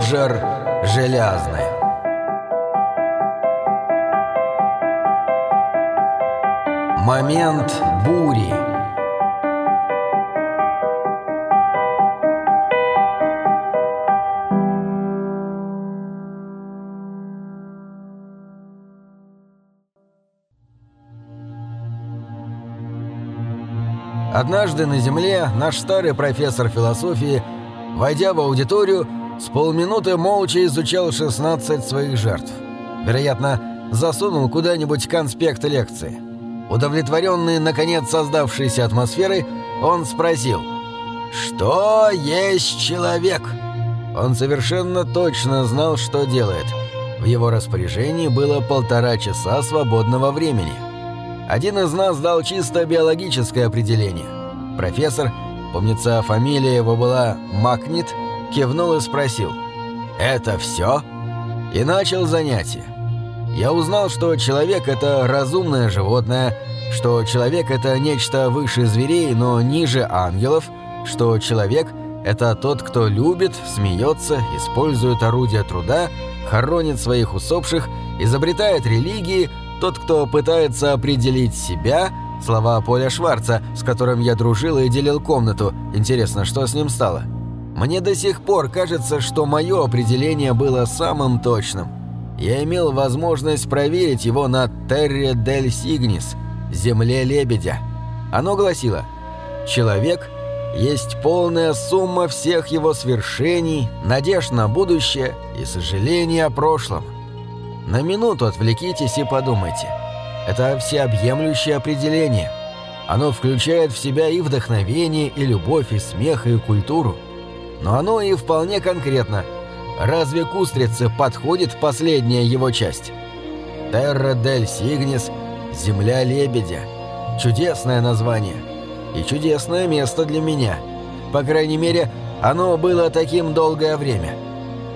Роджер Желязный. Момент бури. Однажды на Земле наш старый профессор философии, войдя в аудиторию, с полминуты молча изучал 16 своих жертв. Вероятно, засунул куда-нибудь конспект лекции. Удовлетворенный, наконец, создавшейся атмосферой, он спросил «Что есть человек?» Он совершенно точно знал, что делает. В его распоряжении было полтора часа свободного времени. Один из нас дал чисто биологическое определение. Профессор, помнится, фамилия его была Макнит, кивнул и спросил «Это все?» И начал занятие. Я узнал, что человек – это разумное животное, что человек – это нечто выше зверей, но ниже ангелов, что человек – это тот, кто любит, смеется, использует орудия труда, хоронит своих усопших, изобретает религии, тот, кто пытается определить себя, слова Поля Шварца, с которым я дружил и делил комнату, интересно, что с ним стало? Мне до сих пор кажется, что мое определение было самым точным – я имел возможность проверить его на Терре дель Сигнис, земле лебедя. Оно гласило «Человек есть полная сумма всех его свершений, надежд на будущее и сожаления о прошлом». На минуту отвлекитесь и подумайте. Это всеобъемлющее определение. Оно включает в себя и вдохновение, и любовь, и смех, и культуру. Но оно и вполне конкретно – Разве к устрице подходит последняя его часть? Терра дель Сигнис – Земля Лебедя. Чудесное название. И чудесное место для меня. По крайней мере, оно было таким долгое время.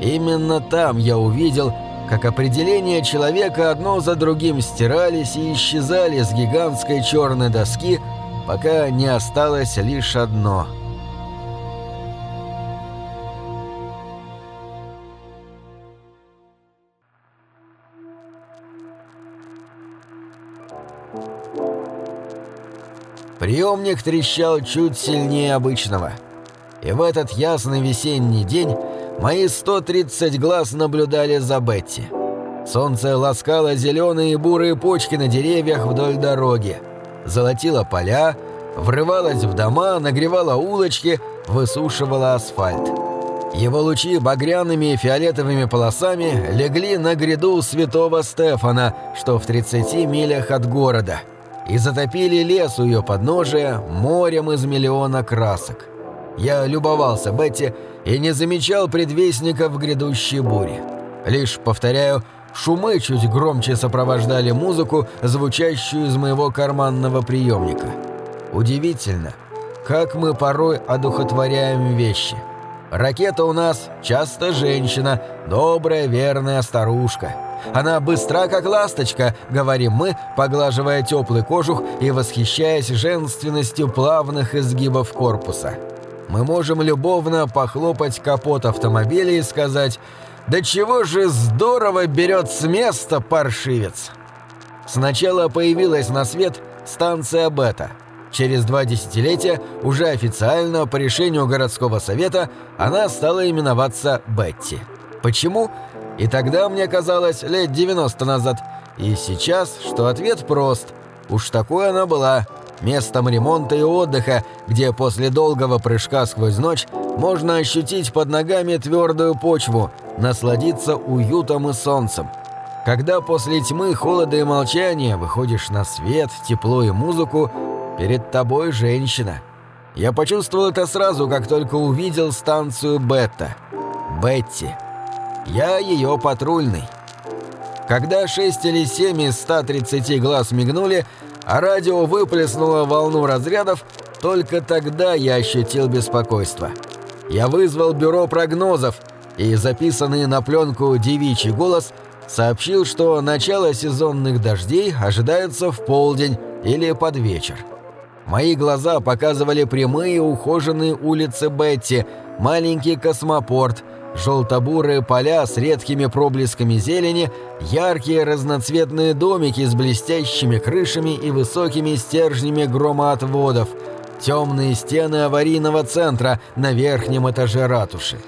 Именно там я увидел, как определения человека одно за другим стирались и исчезали с гигантской черной доски, пока не осталось лишь одно – Приемник трещал чуть сильнее обычного. И в этот ясный весенний день мои 130 глаз наблюдали за Бетти. Солнце ласкало зеленые и бурые почки на деревьях вдоль дороги, золотило поля, врывалось в дома, нагревало улочки, высушивало асфальт. Его лучи багряными и фиолетовыми полосами легли на гряду святого Стефана, что в 30 милях от города – и затопили лес у ее подножия морем из миллиона красок. Я любовался Бетти и не замечал предвестников грядущей бури. Лишь, повторяю, шумы чуть громче сопровождали музыку, звучащую из моего карманного приемника. Удивительно, как мы порой одухотворяем вещи. Ракета у нас часто женщина, добрая, верная старушка. Она быстра, как ласточка, говорим мы, поглаживая теплый кожух и восхищаясь женственностью плавных изгибов корпуса. Мы можем любовно похлопать капот автомобиля и сказать «Да чего же здорово берет с места паршивец!» Сначала появилась на свет станция «Бета». Через два десятилетия, уже официально, по решению городского совета, она стала именоваться «Бетти». Почему? И тогда мне казалось лет 90 назад. И сейчас, что ответ прост. Уж такой она была. Местом ремонта и отдыха, где после долгого прыжка сквозь ночь можно ощутить под ногами твердую почву, насладиться уютом и солнцем. Когда после тьмы, холода и молчания выходишь на свет, тепло и музыку, перед тобой женщина. Я почувствовал это сразу, как только увидел станцию Бетта. Бетти. Я ее патрульный. Когда 6 или 7 из 130 глаз мигнули, а радио выплеснуло волну разрядов, только тогда я ощутил беспокойство. Я вызвал бюро прогнозов, и записанный на пленку девичий голос сообщил, что начало сезонных дождей ожидается в полдень или под вечер. Мои глаза показывали прямые ухоженные улицы Бетти, маленький космопорт – желтобурые поля с редкими проблесками зелени, яркие разноцветные домики с блестящими крышами и высокими стержнями громоотводов, темные стены аварийного центра на верхнем этаже ратуши.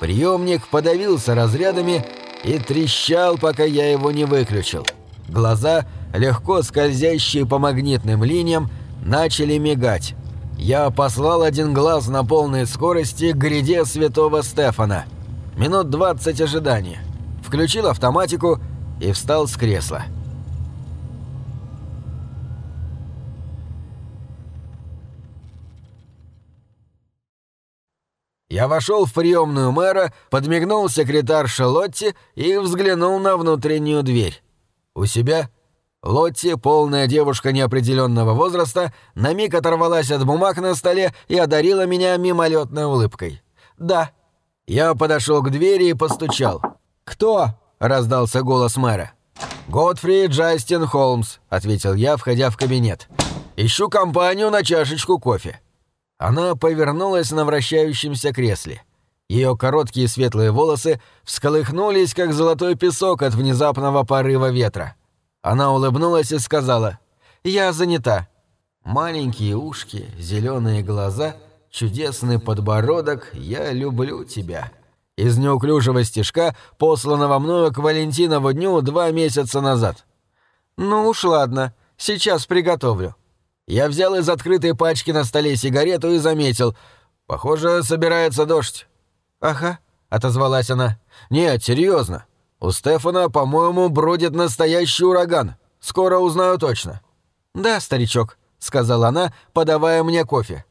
Приемник подавился разрядами и трещал, пока я его не выключил. Глаза, легко скользящие по магнитным линиям, начали мигать. Я послал один глаз на полной скорости к гряде святого Стефана. Минут двадцать ожидания. Включил автоматику и встал с кресла. Я вошел в приемную мэра, подмигнул секретарше Лотти и взглянул на внутреннюю дверь. У себя Лотти, полная девушка неопределенного возраста, на миг оторвалась от бумаг на столе и одарила меня мимолетной улыбкой. «Да». Я подошел к двери и постучал. «Кто?» — раздался голос мэра. «Годфри Джастин Холмс», — ответил я, входя в кабинет. «Ищу компанию на чашечку кофе». Она повернулась на вращающемся кресле. Ее короткие светлые волосы всколыхнулись, как золотой песок от внезапного порыва ветра. Она улыбнулась и сказала «Я занята». Маленькие ушки, зеленые глаза, чудесный подбородок «Я люблю тебя». Из неуклюжего стежка, посланного мною к Валентинову дню два месяца назад. «Ну уж ладно, сейчас приготовлю». Я взял из открытой пачки на столе сигарету и заметил. «Похоже, собирается дождь». «Ага», — отозвалась она. «Нет, серьезно. У Стефана, по-моему, бродит настоящий ураган. Скоро узнаю точно». «Да, старичок», — сказала она, подавая мне кофе.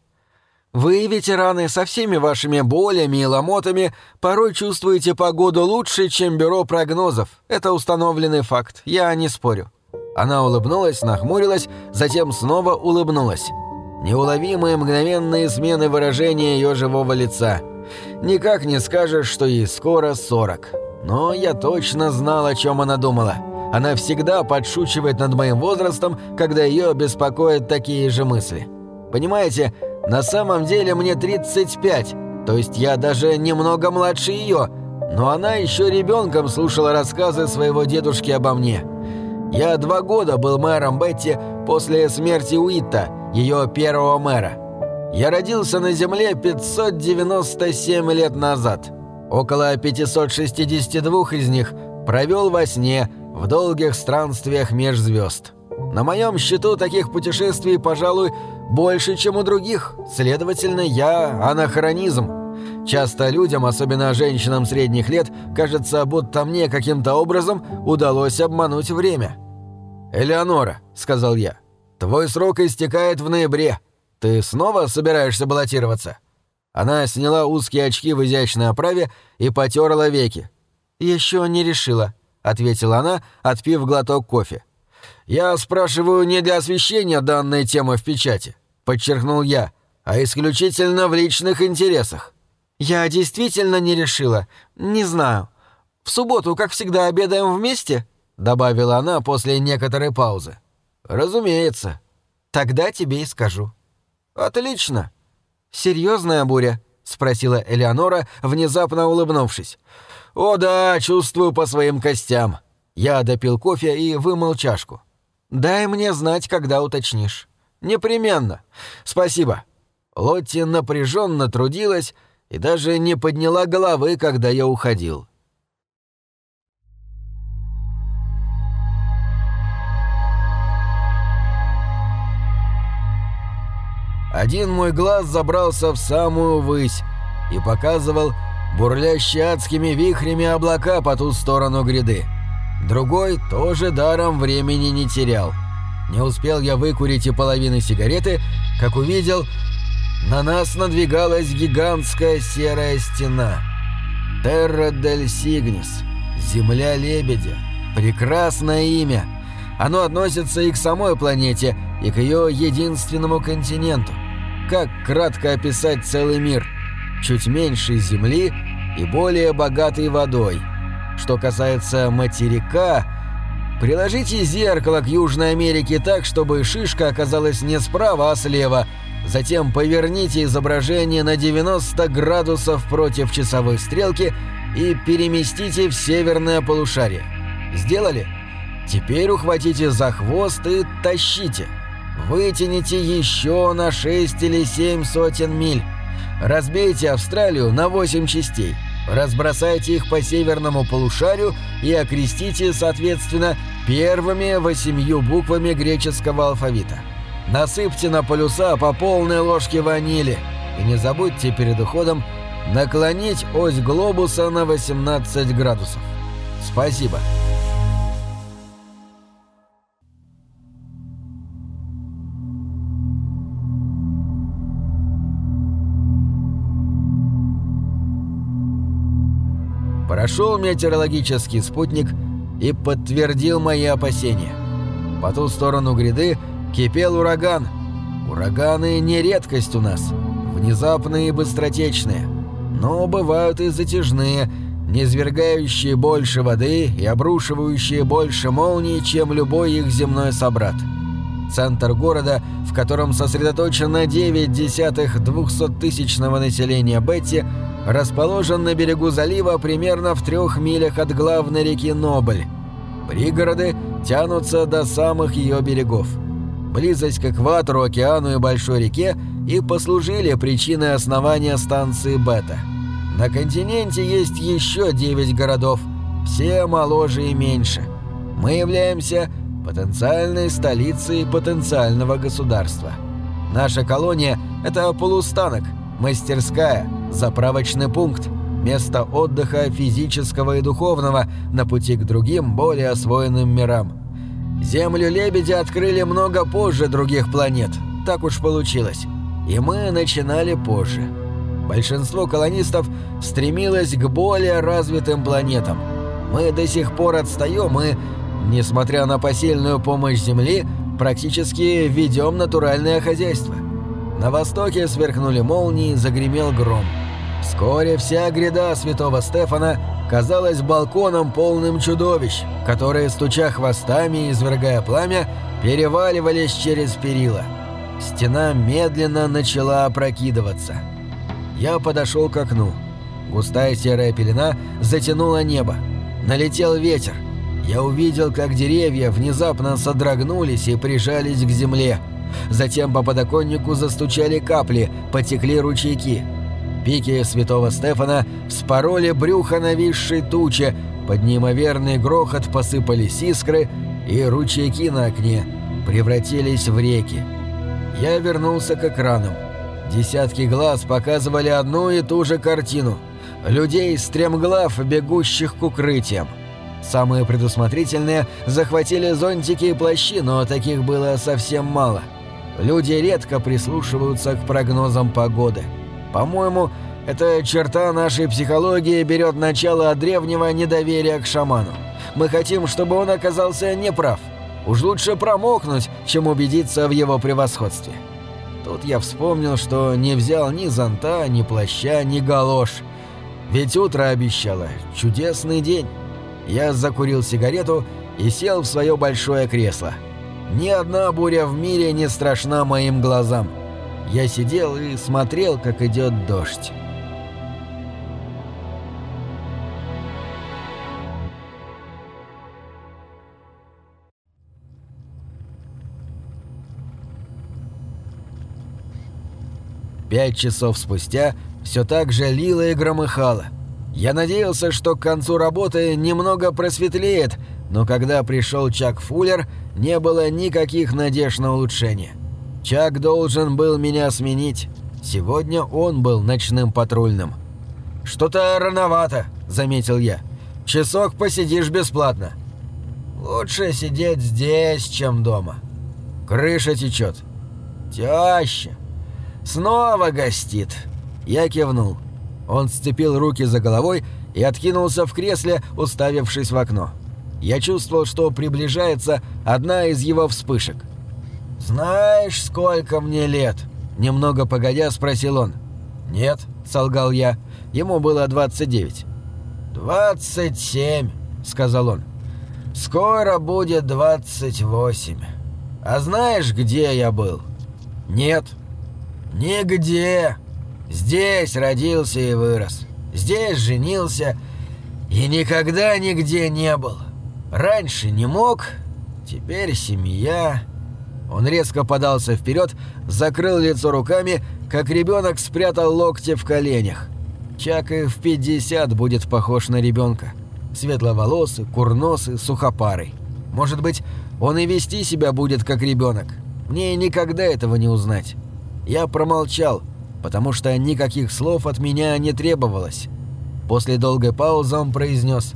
«Вы, ветераны, со всеми вашими болями и ломотами порой чувствуете погоду лучше, чем бюро прогнозов. Это установленный факт, я не спорю». Она улыбнулась, нахмурилась, затем снова улыбнулась. Неуловимые мгновенные смены выражения ее живого лица. Никак не скажешь, что ей скоро сорок. Но я точно знал, о чем она думала. Она всегда подшучивает над моим возрастом, когда ее беспокоят такие же мысли. Понимаете, на самом деле мне 35, то есть я даже немного младше ее, но она еще ребенком слушала рассказы своего дедушки обо мне. Я два года был мэром Бетти после смерти Уитта, ее первого мэра. Я родился на Земле 597 лет назад. Около 562 из них провел во сне в долгих странствиях меж звезд. На моем счету таких путешествий, пожалуй, больше, чем у других. Следовательно, я анахронизм. Часто людям, особенно женщинам средних лет, кажется, будто мне каким-то образом удалось обмануть время. «Элеонора», — сказал я, — «твой срок истекает в ноябре. Ты снова собираешься баллотироваться?» Она сняла узкие очки в изящной оправе и потерла веки. «Еще не решила», — ответила она, отпив глоток кофе. «Я спрашиваю не для освещения данной темы в печати», — подчеркнул я, «а исключительно в личных интересах». «Я действительно не решила. Не знаю. В субботу, как всегда, обедаем вместе?» — добавила она после некоторой паузы. «Разумеется. Тогда тебе и скажу». «Отлично», «Серьезная буря?» — спросила Элеонора, внезапно улыбнувшись. «О да, чувствую по своим костям». Я допил кофе и вымыл чашку. «Дай мне знать, когда уточнишь». «Непременно. Спасибо». Лотти напряженно трудилась и даже не подняла головы, когда я уходил. Один мой глаз забрался в самую высь и показывал бурлящие адскими вихрями облака по ту сторону гряды. Другой тоже даром времени не терял. Не успел я выкурить и половины сигареты, как увидел, на нас надвигалась гигантская серая стена. Терра дель Сигнис, Земля Лебедя. Прекрасное имя. Оно относится и к самой планете, и к ее единственному континенту. Как кратко описать целый мир? Чуть меньше Земли и более богатый водой. Что касается материка, приложите зеркало к Южной Америке так, чтобы шишка оказалась не справа, а слева, затем поверните изображение на 90 градусов против часовой стрелки и переместите в северное полушарие. Сделали? Теперь ухватите за хвост и тащите. Вытяните еще на 6 или 7 сотен миль. Разбейте Австралию на 8 частей. Разбросайте их по северному полушарию и окрестите, соответственно, первыми восемью буквами греческого алфавита. Насыпьте на полюса по полной ложке ванили и не забудьте перед уходом наклонить ось глобуса на 18 градусов. Спасибо. Прошел метеорологический спутник и подтвердил мои опасения. По ту сторону гряды кипел ураган. Ураганы не редкость у нас, внезапные и быстротечные, но бывают и затяжные, низвергающие больше воды и обрушивающие больше молний, чем любой их земной собрат. Центр города, в котором сосредоточено 9 десятых двухсоттысячного населения Бетти, расположен на берегу залива примерно в трех милях от главной реки Нобль. Пригороды тянутся до самых ее берегов. Близость к экватору, океану и большой реке и послужили причиной основания станции Бета. На континенте есть еще 9 городов, все моложе и меньше. Мы являемся потенциальной столицей потенциального государства. Наша колония – это полустанок, мастерская – заправочный пункт, место отдыха физического и духовного на пути к другим, более освоенным мирам. Землю лебеди открыли много позже других планет, так уж получилось. И мы начинали позже. Большинство колонистов стремилось к более развитым планетам. Мы до сих пор отстаем и, несмотря на посильную помощь Земли, практически ведем натуральное хозяйство. На востоке сверкнули молнии, загремел гром. Вскоре вся гряда святого Стефана казалась балконом полным чудовищ, которые, стуча хвостами и извергая пламя, переваливались через перила. Стена медленно начала опрокидываться. Я подошел к окну. Густая серая пелена затянула небо. Налетел ветер. Я увидел, как деревья внезапно содрогнулись и прижались к земле. Затем по подоконнику застучали капли, потекли ручейки. Пики святого Стефана вспороли брюхо нависшей тучи, под неимоверный грохот посыпались искры, и ручейки на окне превратились в реки. Я вернулся к экранам. Десятки глаз показывали одну и ту же картину. Людей, стремглав, бегущих к укрытиям. Самые предусмотрительные захватили зонтики и плащи, но таких было совсем мало. Люди редко прислушиваются к прогнозам погоды. По-моему, эта черта нашей психологии берет начало от древнего недоверия к шаману. Мы хотим, чтобы он оказался неправ. Уж лучше промокнуть, чем убедиться в его превосходстве. Тут я вспомнил, что не взял ни зонта, ни плаща, ни галош. Ведь утро обещало. Чудесный день. Я закурил сигарету и сел в свое большое кресло. Ни одна буря в мире не страшна моим глазам. Я сидел и смотрел, как идет дождь. Пять часов спустя все так же лило и громыхало. Я надеялся, что к концу работы немного просветлеет, но когда пришел Чак Фуллер, не было никаких надежд на улучшение. Чак должен был меня сменить. Сегодня он был ночным патрульным. «Что-то рановато», — заметил я. «Часок посидишь бесплатно». «Лучше сидеть здесь, чем дома». «Крыша течет». «Теща». «Снова гостит». Я кивнул. Он сцепил руки за головой и откинулся в кресле, уставившись в окно. Я чувствовал, что приближается одна из его вспышек. «Знаешь, сколько мне лет?» Немного погодя спросил он. «Нет», — солгал я. Ему было 29. «27», — сказал он. «Скоро будет 28. А знаешь, где я был?» «Нет». Нигде. Здесь родился и вырос. Здесь женился и никогда нигде не был. Раньше не мог, теперь семья. Он резко подался вперед, закрыл лицо руками, как ребенок спрятал локти в коленях. Чак и в 50 будет похож на ребенка. Светловолосый, курносый, сухопарый. Может быть, он и вести себя будет как ребенок. Мне никогда этого не узнать. Я промолчал, потому что никаких слов от меня не требовалось. После долгой паузы он произнес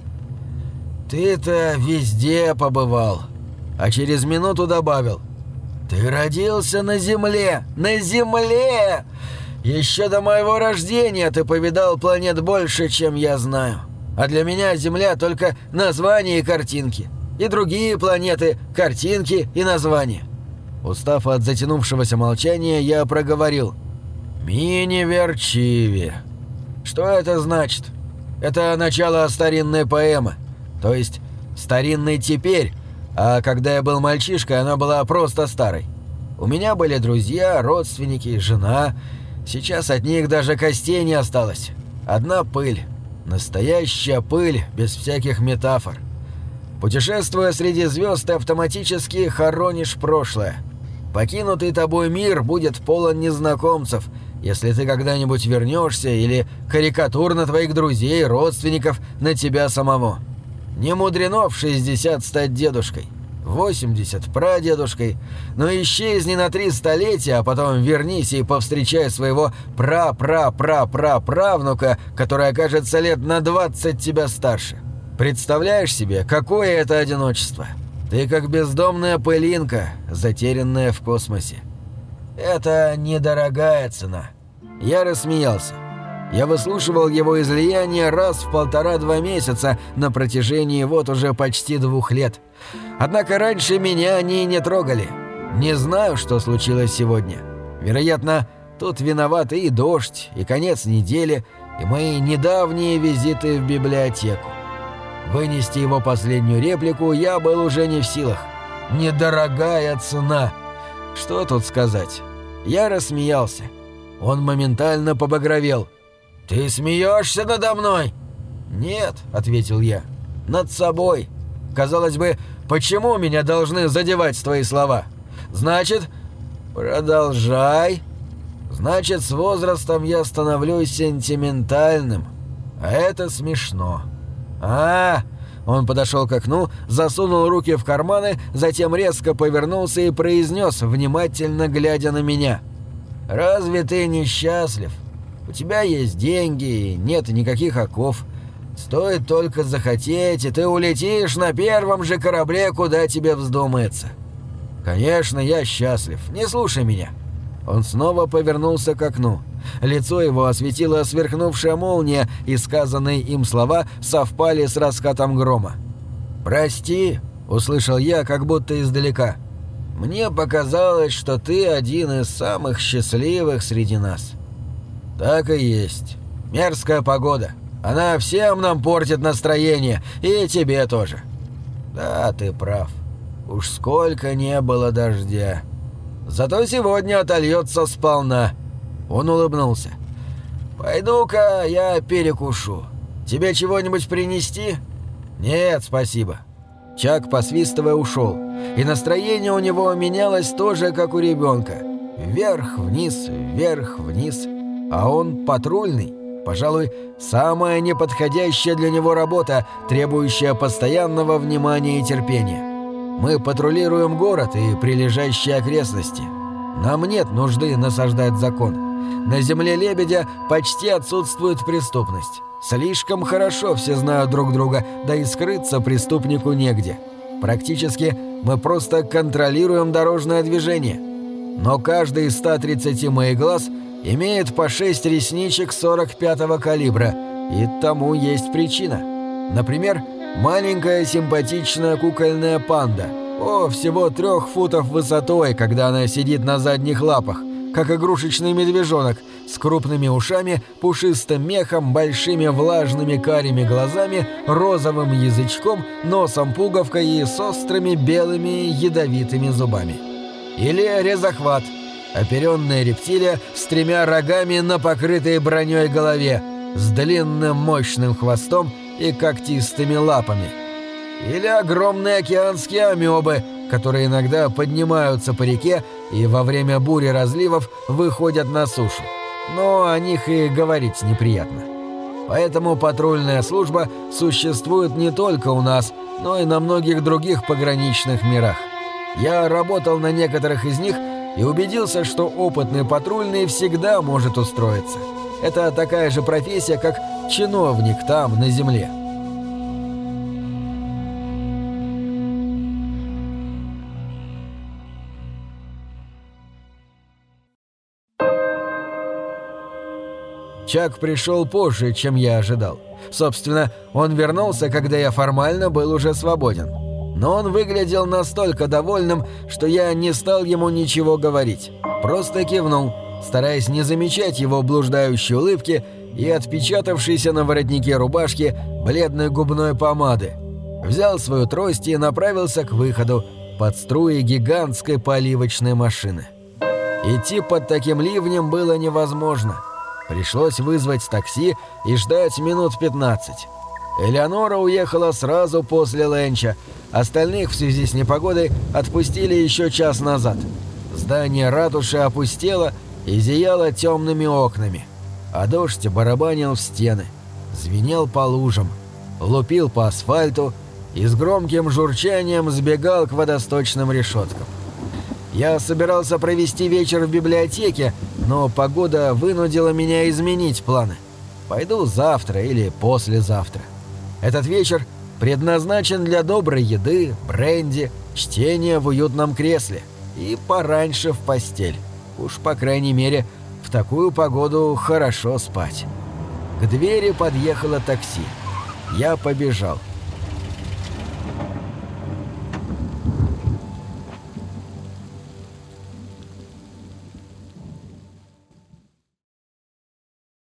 «Ты-то везде побывал», а через минуту добавил «Ты родился на земле! На земле! Еще до моего рождения ты повидал планет больше, чем я знаю. А для меня Земля только название и картинки. И другие планеты – картинки и названия». Устав от затянувшегося молчания, я проговорил «Мини-верчиви». Что это значит? Это начало старинной поэмы. То есть старинной теперь, а когда я был мальчишкой, она была просто старой. У меня были друзья, родственники, жена. Сейчас от них даже костей не осталось. Одна пыль. Настоящая пыль, без всяких метафор. Путешествуя среди звезд, ты автоматически хоронишь прошлое. Покинутый тобой мир будет полон незнакомцев – если ты когда-нибудь вернешься или карикатурно твоих друзей, родственников, на тебя самого. Не мудрено в 60 стать дедушкой, 80 прадедушкой, но исчезни на три столетия, а потом вернись и повстречай своего пра-пра-пра-пра-правнука, который окажется лет на 20 тебя старше. Представляешь себе, какое это одиночество? Ты как бездомная пылинка, затерянная в космосе. Это недорогая цена. Я рассмеялся. Я выслушивал его излияние раз в полтора-два месяца на протяжении вот уже почти двух лет. Однако раньше меня они не трогали. Не знаю, что случилось сегодня. Вероятно, тут виноваты и дождь, и конец недели, и мои недавние визиты в библиотеку. Вынести его последнюю реплику я был уже не в силах. Недорогая цена. Что тут сказать? Я рассмеялся. Он моментально побагровел. «Ты смеешься надо мной?» «Нет», — ответил я. «Над собой. Казалось бы, почему меня должны задевать твои слова? Значит, продолжай. Значит, с возрастом я становлюсь сентиментальным. А это смешно. А, он подошел к окну, засунул руки в карманы, затем резко повернулся и произнес, внимательно глядя на меня — Разве ты несчастлив? У тебя есть деньги нет никаких оков. Стоит только захотеть, и ты улетишь на первом же корабле, куда тебе вздумается. Конечно, я счастлив. Не слушай меня. Он снова повернулся к окну. Лицо его осветила сверкнувшая молния, и сказанные им слова совпали с раскатом грома. «Прости», — услышал я, как будто издалека. Мне показалось, что ты один из самых счастливых среди нас. Так и есть. Мерзкая погода. Она всем нам портит настроение, и тебе тоже. Да, ты прав. Уж сколько не было дождя. Зато сегодня отольется сполна. Он улыбнулся. Пойду-ка я перекушу. Тебе чего-нибудь принести? Нет, спасибо. Чак, посвистывая, ушел и настроение у него менялось тоже, как у ребенка. Вверх-вниз, вверх-вниз. А он патрульный. Пожалуй, самая неподходящая для него работа, требующая постоянного внимания и терпения. Мы патрулируем город и прилежащие окрестности. Нам нет нужды насаждать закон. На земле лебедя почти отсутствует преступность. Слишком хорошо все знают друг друга, да и скрыться преступнику негде. Практически мы просто контролируем дорожное движение. Но каждый из 130 моих глаз имеет по 6 ресничек 45-го калибра, и тому есть причина. Например, маленькая симпатичная кукольная панда. О, всего трех футов высотой, когда она сидит на задних лапах – как игрушечный медвежонок, с крупными ушами, пушистым мехом, большими влажными карими глазами, розовым язычком, носом-пуговкой и с острыми белыми ядовитыми зубами. Или резохват. Оперенная рептилия с тремя рогами на покрытой броней голове, с длинным мощным хвостом и когтистыми лапами. Или огромные океанские амебы, которые иногда поднимаются по реке и во время бури разливов выходят на сушу. Но о них и говорить неприятно. Поэтому патрульная служба существует не только у нас, но и на многих других пограничных мирах. Я работал на некоторых из них и убедился, что опытный патрульный всегда может устроиться. Это такая же профессия, как чиновник там, на земле. Чак пришел позже, чем я ожидал. Собственно, он вернулся, когда я формально был уже свободен. Но он выглядел настолько довольным, что я не стал ему ничего говорить. Просто кивнул, стараясь не замечать его блуждающей улыбки и отпечатавшейся на воротнике рубашки бледной губной помады. Взял свою трость и направился к выходу под струи гигантской поливочной машины. Идти под таким ливнем было невозможно – Пришлось вызвать такси и ждать минут 15. Элеонора уехала сразу после ленча, остальных в связи с непогодой отпустили еще час назад. Здание ратуши опустело и зияло темными окнами, а дождь барабанил в стены, звенел по лужам, лупил по асфальту и с громким журчанием сбегал к водосточным решеткам. Я собирался провести вечер в библиотеке, но погода вынудила меня изменить планы. Пойду завтра или послезавтра. Этот вечер предназначен для доброй еды, бренди, чтения в уютном кресле и пораньше в постель. Уж, по крайней мере, в такую погоду хорошо спать. К двери подъехало такси. Я побежал.